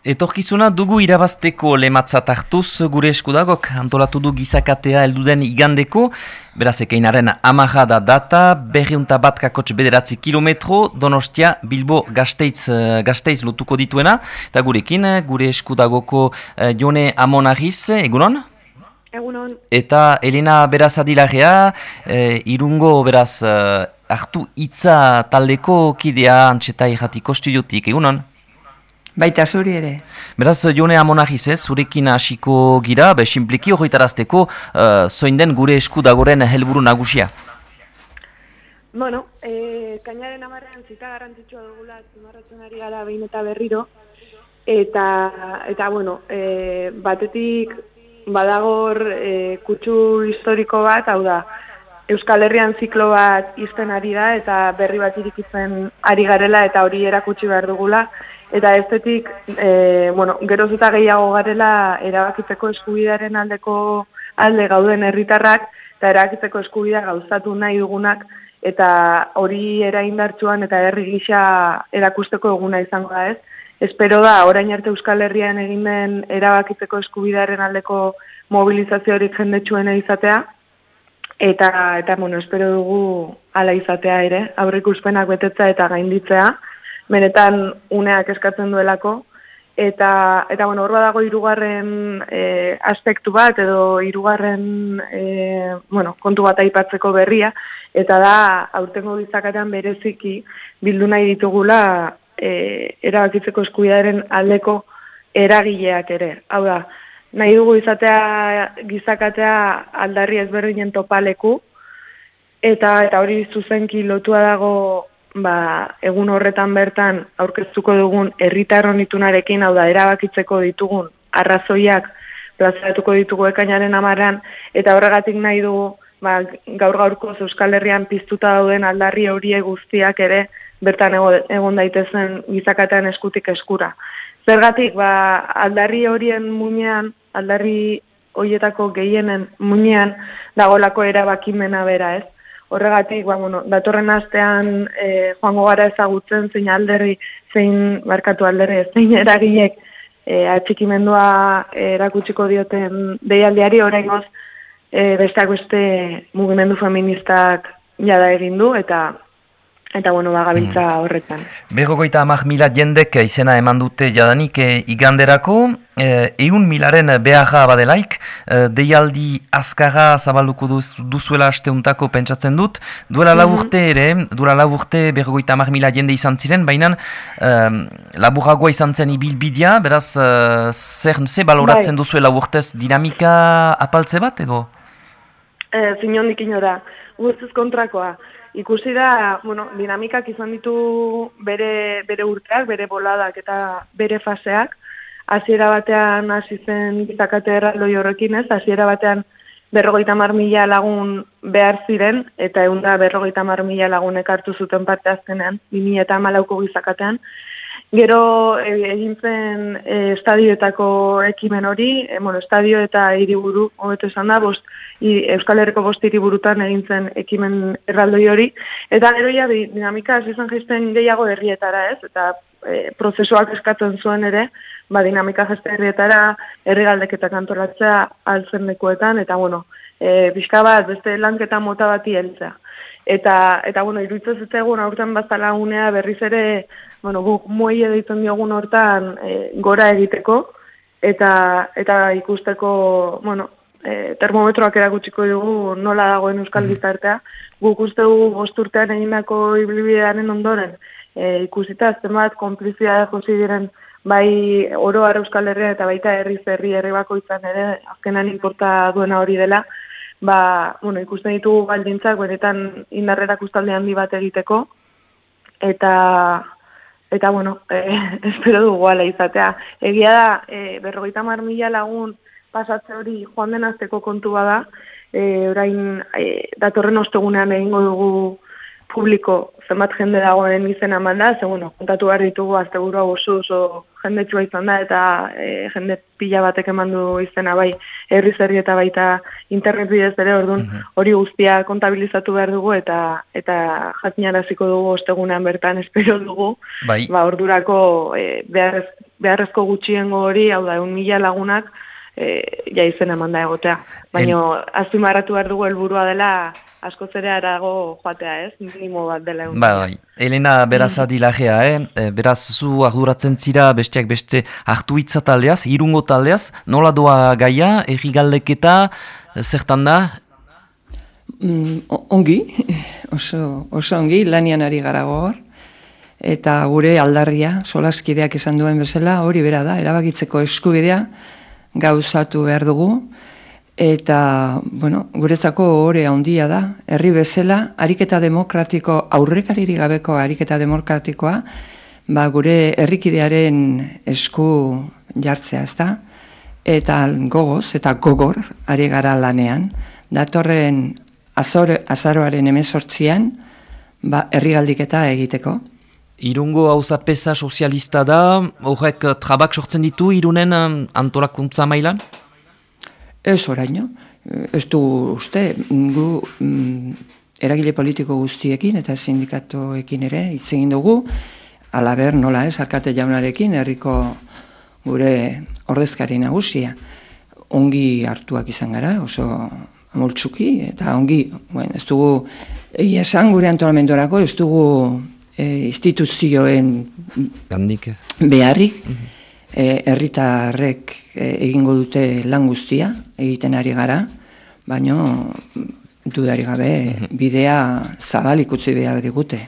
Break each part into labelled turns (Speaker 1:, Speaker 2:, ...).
Speaker 1: Etorkizuna dugu irabazteko lematzat hartuz gure eskudagok antolatu du gizakatea elduden igandeko, beraz ekeinaren amaja da data, berriunta bat kakotx bederatzi kilometro, donostia Bilbo gazteiz, eh, gazteiz lotuko dituena, eta gurekin gure eskudagoko uh, jone amonagiz, egunon?
Speaker 2: Egunon.
Speaker 1: Eta Elena beraz adilagea, eh, irungo beraz hartu hitza taldeko kidea antxeta irratiko studiotik, egunon?
Speaker 3: Baita zuri ere.
Speaker 1: Beraz, jone amonagiz ez, zurekin hasiko gira, be, simpliki horretarazteko, uh, zoin den gure esku dagoren helburu nagusia?
Speaker 2: Bueno, e, kainaren amarrean zita garrantzitsua dugula, zimarratzen ari gara behin eta berriro, eta, eta bueno, e, batetik badagor e, kutsu historiko bat, hau da, Euskal Herrian ziklo bat izten ari da, eta berri bat irikitzen ari garela, eta hori erakutsi behar dugula, Eta estetik, e, bueno, geroz eta gehiago garela erabakitzeko eskubidearen aldeko alde gauden herritarrak eta erabakitzeko eskubidea gauzatu nahi dugunak eta hori eraindartsuan eta herri gisa erakusteko eguna izango da ez. Espero da, orain arte Euskal Herrian egin den erabakitzeko eskubidearen aldeko mobilizazio hori jendetsuena izatea, eta, eta bueno, espero dugu ala izatea ere, aurrik uspenak betetza eta gainditzea, benetan uneak eskatzen duelako. Eta eta bueno hor badago hirugarren e, aspektu bat edo hirugarren e, bueno kontu bat aipatzeko berria eta da aurtengo bizakatean bereziki bildu nahi ditugula e, erabakitzeko eskubidearen aldeko eragileak ere. Hau da nahi dugu izatea gizakatea aldarri ezberdinen topaleku eta eta hori zuzenki lotua dago ba, egun horretan bertan aurkeztuko dugun herritarron itunarekin, hau da, erabakitzeko ditugun arrazoiak plazaratuko ditugu ekainaren amaran, eta horregatik nahi dugu ba, gaur gaurko Euskal Herrian piztuta dauden aldarri horie guztiak ere bertan egon daitezen gizakatean eskutik eskura. Zergatik, ba, aldarri horien muinean, aldarri horietako gehienen muinean, dagolako erabakimena bera ez. Horregatik, ba, bueno, datorren astean e, joango gara ezagutzen zein alderri, zein barkatu alderri, zein eragilek e, atxikimendua erakutsiko dioten deialdiari oraingoz e, besteak beste mugimendu feministak jada egin du eta Eta bueno, ba, gabiltza mm. horretan.
Speaker 1: Berrogoita amak mila jendek izena eman dute jadanik e, iganderako, e, eun milaren beharra badelaik, e, deialdi azkara zabalduko duz, duzuela asteuntako pentsatzen dut, duela mm laburte ere, duela laburte berrogoita amak mila jende izan ziren, baina e, laburagoa izan zen ibilbidea, beraz, e, zer, ze baloratzen bai. duzuela laburtez dinamika apaltze bat edo?
Speaker 2: E, Zinondik inora, guztuz kontrakoa ikusi da, bueno, dinamikak izan ditu bere, bere urteak, bere boladak eta bere faseak. Hasiera batean hasi zen bizakate erraldoi horrekin ez, hasiera batean berrogeita mar mila lagun behar ziren, eta egun da berrogeita mar mila lagunek hartu zuten parte azkenean, 2000 eta malauko gizakatean. Gero e, egin zen e, estadioetako ekimen hori, e, bueno, estadio eta hiriburu hobeto esan da, bost, Euskal Herriko bost hiriburutan egin zen ekimen erraldoi hori, eta gero ja dinamika zen jaisten gehiago herrietara, ez? Eta e, prozesuak eskatzen zuen ere, ba dinamika jaisten herrietara, herri galdeketak antolatzea altzen lekuetan, eta bueno, e, bizka bat beste lanketa mota bati heltzea. Eta, eta bueno, iruditzen zitzaigun aurten bazala unea berriz ere bueno, guk muei editzen diogun hortan e, gora egiteko, eta, eta ikusteko, bueno, e, termometroak erakutsiko dugu nola dagoen euskal mm gizartea. Guk uste dugu bosturtean eginako iblibidearen ondoren, e, ikusita azten bat, konplizia josi diren, bai oro euskal herria eta baita herri zerri herri bako izan ere, azkenan inporta duena hori dela, ba, bueno, ikusten ditugu baldintzak, benetan indarrerak ustalde handi bat egiteko, eta eta bueno, e, espero dugu ala izatea. Egia da, e, berrogeita mar mila lagun pasatze hori joan den azteko kontu bada, e, orain e, datorren ostegunean egingo dugu publiko zenbat jende dagoen izena eman da, ze bueno, kontatu behar ditugu azte burua oso oso jende txua izan da, eta e, jende pila batek eman du izena bai herri zerri eta baita internet bidez ere, orduan mhm. hori guztia kontabilizatu behar dugu, eta eta jatinaraziko dugu ostegunean bertan espero dugu, bai. ba ordurako e, behar beharrezko gutxiengo hori, hau da, egun mila lagunak, e, ja izen eman da egotea. Baina, azpimarratu behar dugu helburua dela, asko zere arago joatea, ez? Minimo bat dela egun.
Speaker 1: Ba, bai. Elena, beraz mm. adilagea, eh? E, beraz, zu arduratzen zira besteak beste hartu itza taldeaz, irungo taldeaz, nola doa gaia, erri galdeketa, zertan da?
Speaker 3: Mm, ongi, oso, oso ongi, lanian ari gara gogor eta gure aldarria, solaskideak esan duen bezala, hori bera da, erabakitzeko eskubidea gauzatu behar dugu, eta, bueno, guretzako hori handia da, herri bezala, ariketa demokratiko, aurrekariri gabeko ariketa demokratikoa, ba, gure herrikidearen esku jartzea, ez da? Eta gogoz, eta gogor, ari gara lanean, datorren azore, azaroaren emezortzian, ba, herrigaldiketa egiteko.
Speaker 1: Irungo hauza pesa sozialista da, horrek eh, trabak sortzen ditu irunen um, antolakuntza mailan?
Speaker 3: Ez oraino, eh, ez du uste, gu mm, eragile politiko guztiekin eta sindikatoekin ere hitz egin dugu, alaber nola ez, arkate jaunarekin, herriko gure ordezkari nagusia, ongi hartuak izan gara, oso amoltsuki, eta ongi, bueno, ez dugu, egia esan gure antolamentorako, ez dugu e, instituzioen
Speaker 1: Gandik.
Speaker 3: beharrik, mm herritarrek e, egingo dute lan guztia, egiten ari gara, baino dudari gabe mhm. bidea zabalik utzi behar digute.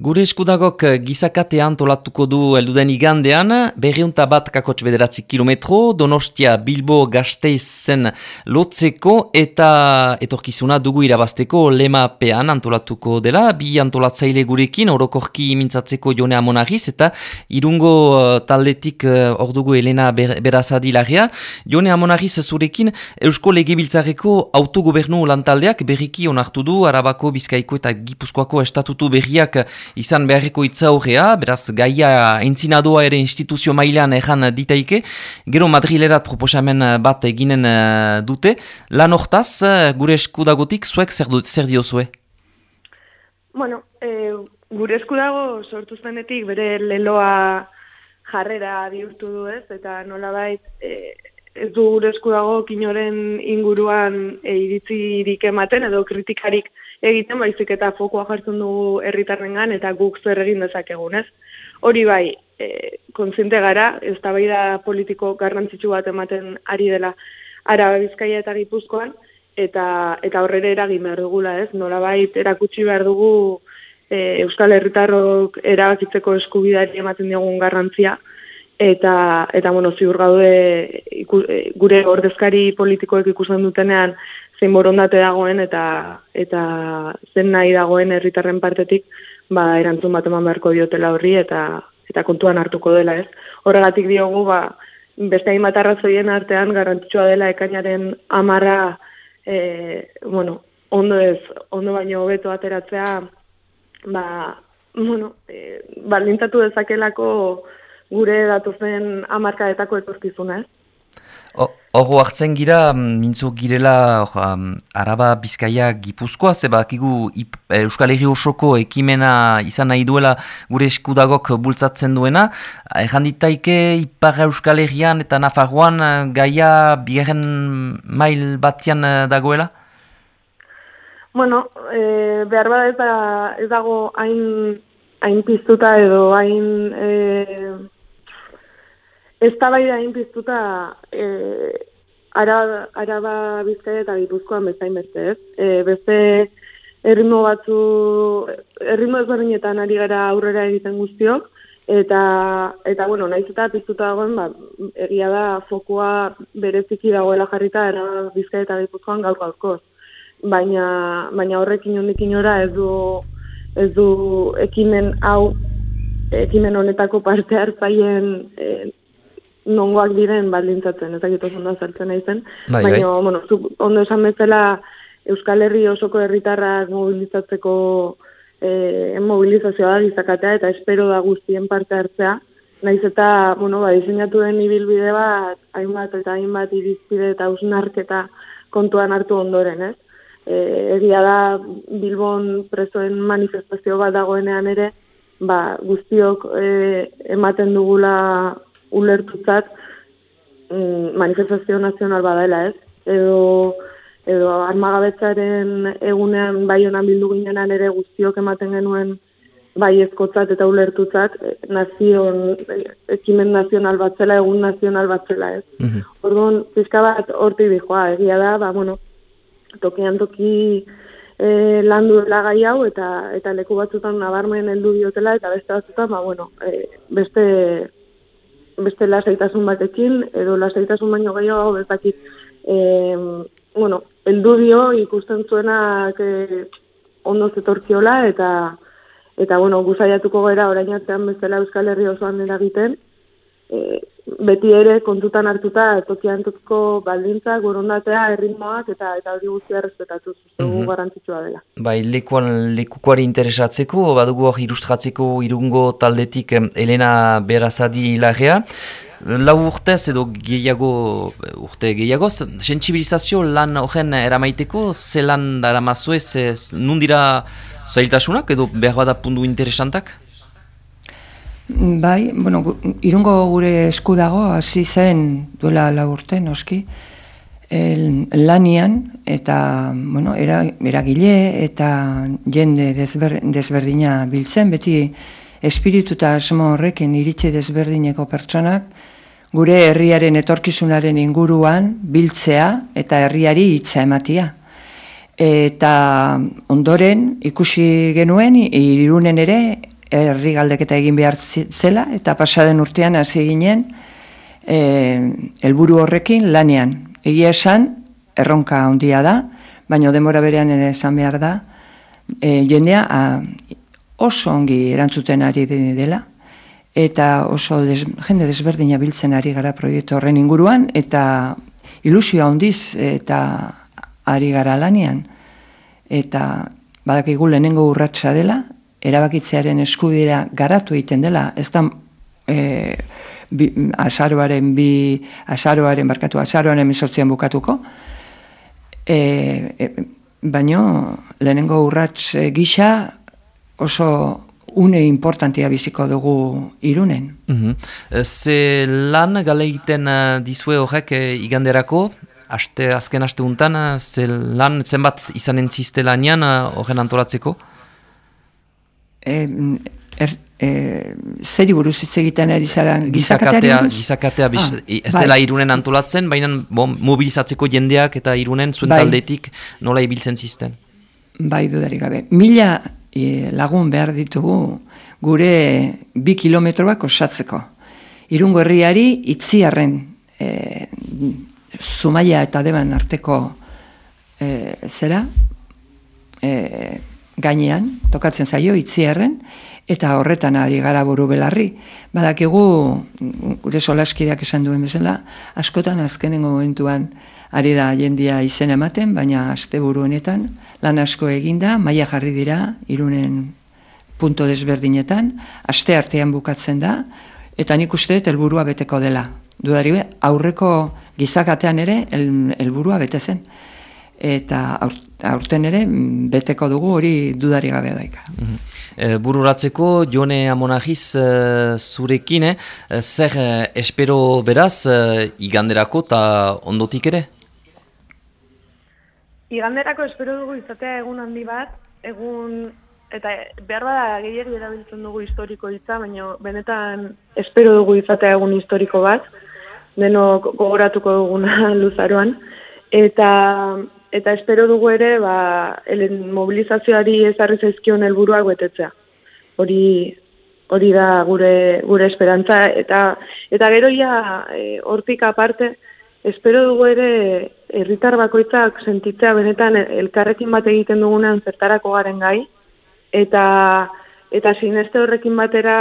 Speaker 1: Gure eskudagok eh, gizakatean tolatuko du elduden igandean, berriunta bat kakotx bederatzi kilometro, Donostia Bilbo Gasteizen lotzeko eta etorkizuna dugu irabazteko lema pean antolatuko dela, bi antolatzaile gurekin, orokorki mintzatzeko jone amonagiz eta irungo uh, taldetik uh, ordugu Elena ber berazadi lagia. Jone amonagiz zurekin Eusko Legebiltzareko autogobernu lantaldeak berriki onartu du, Arabako, Bizkaiko eta Gipuzkoako estatutu berriak izan beharriko itzaurrea, beraz gaia entzinadoa ere instituzio mailean ejan ditaike, gero Madrilerat proposamen bat eginen uh, dute, lan hortaz, uh, gure eskudagotik, zuek zer, zer diozue?
Speaker 2: Bueno, e, gure eskudago sortu zenetik bere leloa jarrera bihurtu du ez, eta nola bait, e, ez du gure eskudago kinoren inguruan e, iritzirik ematen edo kritikarik egiten baizik eta fokoa jartzen dugu herritarrengan eta guk zer egin dezakegun, ez? Hori bai, e, kontziente gara, ez da politiko garrantzitsu bat ematen ari dela Araba Bizkaia eta Gipuzkoan, eta eta horrere eragin behar dugula, ez? Nola bait, erakutsi behar dugu e, Euskal Herritarrok erabakitzeko eskubidari ematen digun garrantzia, eta, eta bueno, ziur gaude e, gure ordezkari politikoek ikusten dutenean zein borondate dagoen eta eta zen nahi dagoen herritarren partetik ba erantzun bat eman beharko diotela horri eta eta kontuan hartuko dela, ez? Horregatik diogu ba beste hainbat arrazoien artean garrantzitsua dela ekainaren 10 e, bueno, ondo ez, ondo baino hobeto ateratzea ba bueno, e, balintatu dezakelako gure datuzen amarkadetako etorkizuna, ez?
Speaker 1: Hor hartzen gira, mm, mintzo girela um, Araba Bizkaia Gipuzkoa, zebakigu e, Euskal Herri osoko ekimena izan nahi duela gure eskudagok bultzatzen duena. Ejan ditaike Ipar Euskal Herrian eta Nafarroan e, gaia bigarren mail batian dagoela?
Speaker 2: Bueno, e, behar bada ez dago hain, hain piztuta edo hain... E, Ez da bai da inpiztuta e, araba, araba bizkaia eta gipuzkoan bezain beste, ez? E, beste erritmo batzu, erritmo ezberdinetan ari gara aurrera egiten guztiok, eta, eta bueno, naiz eta piztuta dagoen, ba, egia da fokua bereziki dagoela jarrita araba bizkaia eta gipuzkoan gaur gaurkoz. Baina, baina horrekin hondikin ora ez du, ez du ekimen hau, ekimen honetako parte hartzaien e, nongoak diren baldintzatzen, ez dakit oso zartzen nahi zen. Bai, bai. Baina, bueno, ondo esan bezala Euskal Herri osoko herritarrak mobilizatzeko e, mobilizazioa gizakatea eta espero da guztien parte hartzea naiz eta, bueno, ba, diseinatu den ibilbide bat, hainbat eta hainbat irizpide eta usnarketa kontuan hartu ondoren, ez? E, egia da Bilbon presoen manifestazio bat dagoenean ere, ba, guztiok e, ematen dugula ulertutzat mm, manifestazio nazional badela, ez? Edo, edo armagabetzaren egunean bai honan bildu ginenan ere guztiok ematen genuen bai ezkotzat eta ulertutzat eh, nazion, eh, ekimen nazional bat zela, egun nazional bat zela, ez. Mm Orduan, pizka bat horti dijoa, egia da, ba, bueno, tokian toki e, landu dela gai hau, eta eta leku batzutan nabarmen heldu diotela, eta beste batzutan, ba, bueno, e, beste beste lasaitasun batekin, edo lasaitasun baino gehiago, bezakit, e, bueno, heldu dio ikusten zuenak e, ondo zetorkiola, eta eta bueno, guzaiatuko gara orain atzean bezala Euskal Herri osoan eragiten, e, beti ere kontutan hartuta tokian tokiko baldintza, gorondatea, erritmoak eta eta hori guztia errespetatu zuztegu mm -hmm. garrantzitsua dela.
Speaker 1: Bai, lekuan, lekukuari interesatzeko, badugu hori ilustratzeko irungo taldetik Elena Berazadi hilagea, Lau urtez edo gehiago, urte gehiagoz, sensibilizazio lan horren eramaiteko, ze lan dara mazue, ze, nundira zailtasunak edo behar bada pundu interesantak?
Speaker 3: Bai, bueno, irungo gure esku dago, hasi zen duela lagurte, noski, el, lanian, eta, bueno, era, eragile eta jende desber, desberdina biltzen, beti espiritu eta asmo horrekin iritsi desberdineko pertsonak, gure herriaren etorkizunaren inguruan biltzea eta herriari hitza ematia eta ondoren ikusi genuen irunen ere herri galdeketa egin behar zela eta pasaren urtean hasi ginen e, helburu horrekin lanean. Egia esan erronka handia da, baina demora berean ere esan behar da e, jendea a, oso ongi erantzuten ari dela eta oso jende desberdina biltzen ari gara proiektu horren inguruan eta ilusioa handiz eta ari gara lanean. Eta badakigu lehenengo urratsa dela, erabakitzearen eskudira garatu egiten dela, ez da e, bi, asaroaren bi, asaroaren barkatu, asaroaren emesortzian bukatuko, e, e, baino lehenengo urrats gisa oso une importantia biziko dugu irunen.
Speaker 1: Mm Ze lan galeiten uh, dizue horrek uh, iganderako, aste, azken aste untan, ze lan zenbat izan entziste lanian horren antolatzeko?
Speaker 3: E, er, e, zeri buruz hitz egiten ari zara
Speaker 1: gizakatea, gizakatea ah, ez bai. irunen antolatzen, baina mobilizatzeko jendeak eta irunen zuen bai. taldetik nola ibiltzen zisten?
Speaker 3: Bai dudarik gabe. Mila lagun behar ditugu gure bi kilometroak osatzeko. Irungo herriari itziarren e, Zumaia eta Deban arteko e, zera e, gainean tokatzen zaio itziarren eta horretan ari gara buru belarri. Badakigu gure solaskideak esan duen bezala askotan azkenengo momentuan ari da jendia izen ematen, baina asteburu honetan lan asko eginda, maila jarri dira irunen punto desberdinetan, aste artean bukatzen da, eta nik uste helburua beteko dela. Dudari, aurreko gizakatean ere helburua bete zen eta aurten ere beteko dugu hori dudari gabe daika. Mm
Speaker 1: bururatzeko Jone Amonagiz e, zurekin, e, zer espero beraz iganderako eta ondotik ere?
Speaker 2: Iganderako espero dugu izatea egun handi bat, egun eta behar bada gehiagri erabiltzen dugu historiko hitza, baina benetan espero dugu izatea egun historiko bat, denok gogoratuko duguna luzaroan. Eta, eta espero dugu ere, ba, elen mobilizazioari ezarri zaizkion helburuak betetzea. Hori, hori da gure, gure esperantza. Eta, eta gero ja, e, hortik aparte, espero dugu ere, herritar bakoitzak sentitzea benetan elkarrekin bat egiten dugunean zertarako garen gai. Eta, eta sineste horrekin batera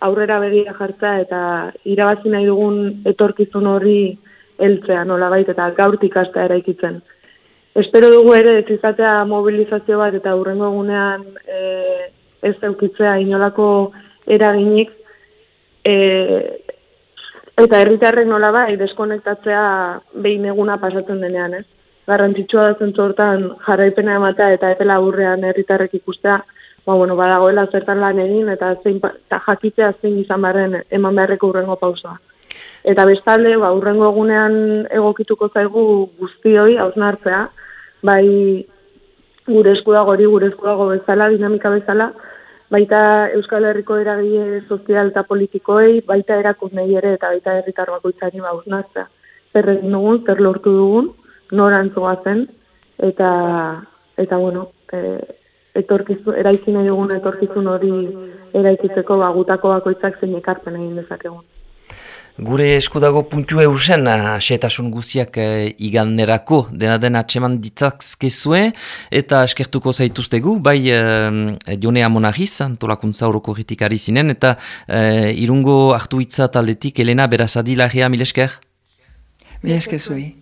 Speaker 2: aurrera begia jartza eta irabazi nahi dugun etorkizun horri heltzea nolabait eta gaurtik hasta eraikitzen. Espero dugu ere ez izatea mobilizazio bat eta hurrengo egunean e, ez eukitzea inolako eraginik E, eta herritarrek nola bai, deskonektatzea behin eguna pasatzen denean, ez? Garrantzitsua da zentzu hortan jarraipena ematea eta epela aurrean herritarrek ikustea, ba, bueno, badagoela zertan lan egin eta zein, ta jakitea zein izan barren eman beharreko urrengo pausoa. Eta bestalde, ba, urrengo egunean egokituko zaigu guztioi hausnartzea, bai gure eskudago hori, gure eskudago bezala, dinamika bezala, baita Euskal Herriko eragile sozial eta politikoei, baita erakundei ere eta baita herritar bakoitzari ba hausnartzea. Zer egin dugun, zer lortu dugun, norantzoa zen, eta, eta bueno, e, etorkizu, eraikine dugun etorkizun hori eraikitzeko ba, gutako bakoitzak zein ekartzen egin dezakegun.
Speaker 1: Gure eskudago puntu eusen, xetasun guziak e, iganderako dena dena atseman ditzazkezue eta eskertuko zaituztegu, bai e, Jone Amonagiz, antolakuntza horoko kritikari zinen, eta e, irungo hartu itza taldetik Elena Berazadi lagia, mil esker?
Speaker 3: Mil esker zui.